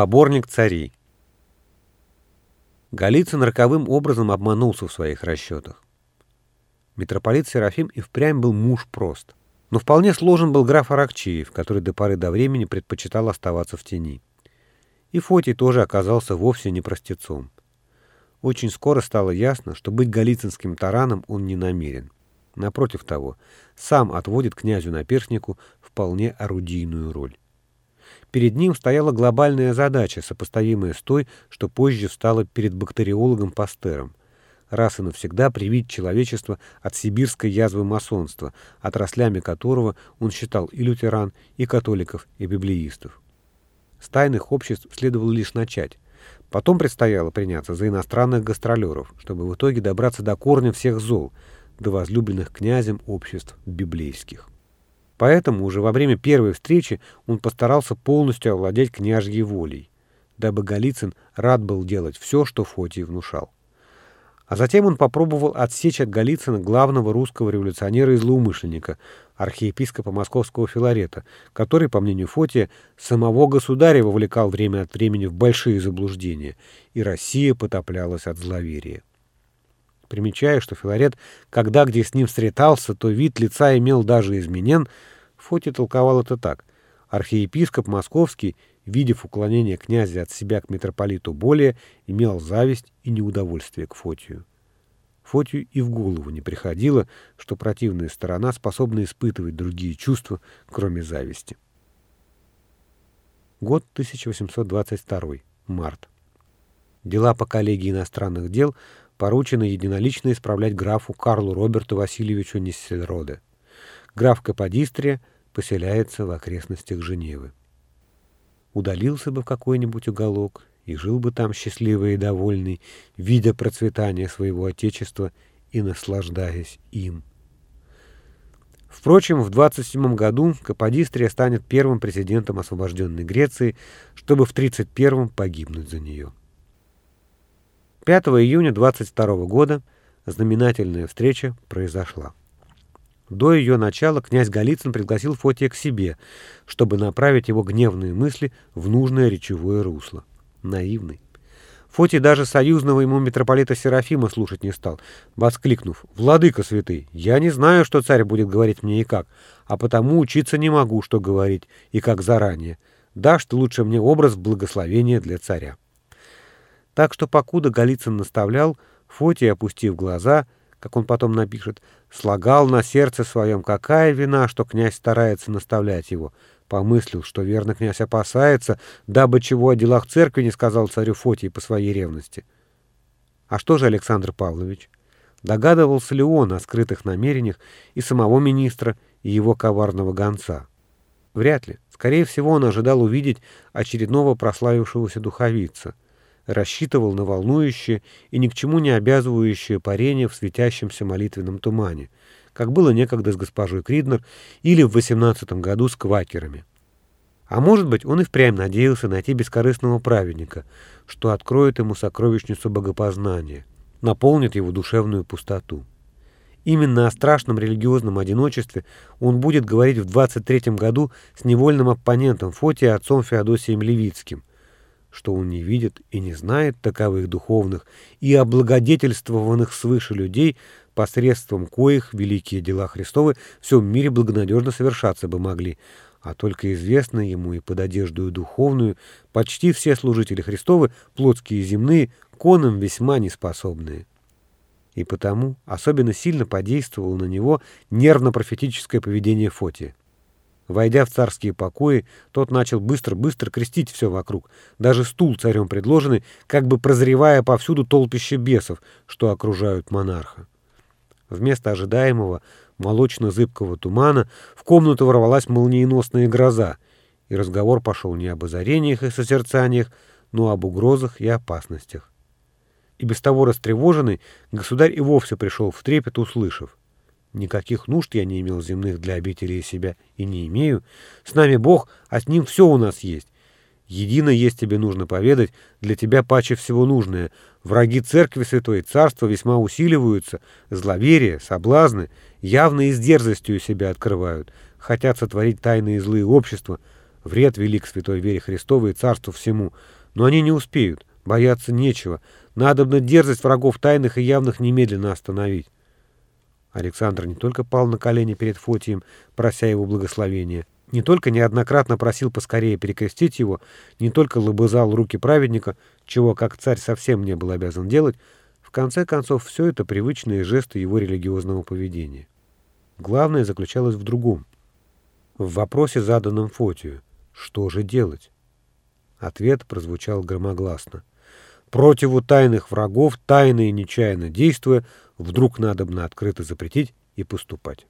Поборник царей Голицын роковым образом обманулся в своих расчетах. Митрополит Серафим и впрямь был муж прост. Но вполне сложен был граф Аракчеев, который до поры до времени предпочитал оставаться в тени. И Фотий тоже оказался вовсе не простецом. Очень скоро стало ясно, что быть голицынским тараном он не намерен. Напротив того, сам отводит князю-наперснику вполне орудийную роль. Перед ним стояла глобальная задача, сопоставимая с той, что позже стала перед бактериологом Пастером. Раз и навсегда привить человечество от сибирской язвы масонства, отраслями которого он считал и лютеран, и католиков, и библеистов. С тайных обществ следовало лишь начать. Потом предстояло приняться за иностранных гастролеров, чтобы в итоге добраться до корня всех зол, до возлюбленных князем обществ библейских. Поэтому уже во время первой встречи он постарался полностью овладеть княжьей волей, дабы Голицын рад был делать все, что Фотий внушал. А затем он попробовал отсечь от Голицына главного русского революционера и злоумышленника, архиепископа московского Филарета, который, по мнению Фотия, самого государя вовлекал время от времени в большие заблуждения, и Россия потоплялась от зловерия. Примечая, что Филарет, когда где с ним встретался, то вид лица имел даже изменен, Фотий толковал это так. Архиепископ Московский, видев уклонение князя от себя к митрополиту более, имел зависть и неудовольствие к Фотию. Фотию и в голову не приходило, что противная сторона способна испытывать другие чувства, кроме зависти. Год 1822. Март. Дела по коллегии иностранных дел поручено единолично исправлять графу Карлу Роберту Васильевичу Ниссельроде. Граф Каподистрия поселяется в окрестностях Женевы. Удалился бы в какой-нибудь уголок и жил бы там счастливый и довольный, видя процветание своего отечества и наслаждаясь им. Впрочем, в 27 году Каподистрия станет первым президентом освобожденной Греции, чтобы в 31-м погибнуть за нее. 5 июня 22 года знаменательная встреча произошла. До ее начала князь Голицын пригласил Фотия к себе, чтобы направить его гневные мысли в нужное речевое русло. Наивный. Фотий даже союзного ему митрополита Серафима слушать не стал, воскликнув «Владыка святый, я не знаю, что царь будет говорить мне и как, а потому учиться не могу, что говорить и как заранее. Дашь ты лучше мне образ благословения для царя». Так что, покуда Голицын наставлял, Фотий, опустив глаза, как он потом напишет, слагал на сердце своем, какая вина, что князь старается наставлять его. Помыслил, что верно князь опасается, дабы чего о делах церкви не сказал царю Фотий по своей ревности. А что же Александр Павлович? Догадывался ли он о скрытых намерениях и самого министра, и его коварного гонца? Вряд ли. Скорее всего, он ожидал увидеть очередного прославившегося духовица — рассчитывал на волнующее и ни к чему не обязывающее парение в светящемся молитвенном тумане, как было некогда с госпожой Криднер или в 18 году с квакерами. А может быть, он и впрямь надеялся найти бескорыстного праведника, что откроет ему сокровищницу богопознания, наполнит его душевную пустоту. Именно о страшном религиозном одиночестве он будет говорить в 23 году с невольным оппонентом Фотия отцом Феодосием Левицким, что он не видит и не знает таковых духовных и облагодетельствованных свыше людей, посредством коих великие дела Христовы в всем мире благонадежно совершаться бы могли, а только известно ему и под одеждою духовную почти все служители Христовы, плотские и земные, конам весьма неспособные. И потому особенно сильно подействовало на него нервно-профетическое поведение Фотия. Войдя в царские покои, тот начал быстро-быстро крестить все вокруг, даже стул царем предложенный, как бы прозревая повсюду толпище бесов, что окружают монарха. Вместо ожидаемого молочно-зыбкого тумана в комнату ворвалась молниеносная гроза, и разговор пошел не об озарениях и созерцаниях, но об угрозах и опасностях. И без того растревоженный, государь и вовсе пришел в трепет, услышав. Никаких нужд я не имел земных для обители себя и не имею. С нами Бог, а с Ним все у нас есть. Едино есть тебе нужно поведать, для тебя паче всего нужное. Враги Церкви Святой Царства весьма усиливаются, зловерие, соблазны, явно и с дерзостью себя открывают, хотят сотворить тайные злые общества, Вред велик святой вере Христовой и царству всему. Но они не успеют. Бояться нечего. Надобно дерзость врагов тайных и явных немедленно остановить. Александр не только пал на колени перед Фотием, прося его благословения, не только неоднократно просил поскорее перекрестить его, не только лобызал руки праведника, чего как царь совсем не был обязан делать, в конце концов все это привычные жесты его религиозного поведения. Главное заключалось в другом. В вопросе, заданном Фотию, что же делать? Ответ прозвучал громогласно. Противу тайных врагов, тайно и нечаянно действуя, вдруг надобно открыто запретить и поступать.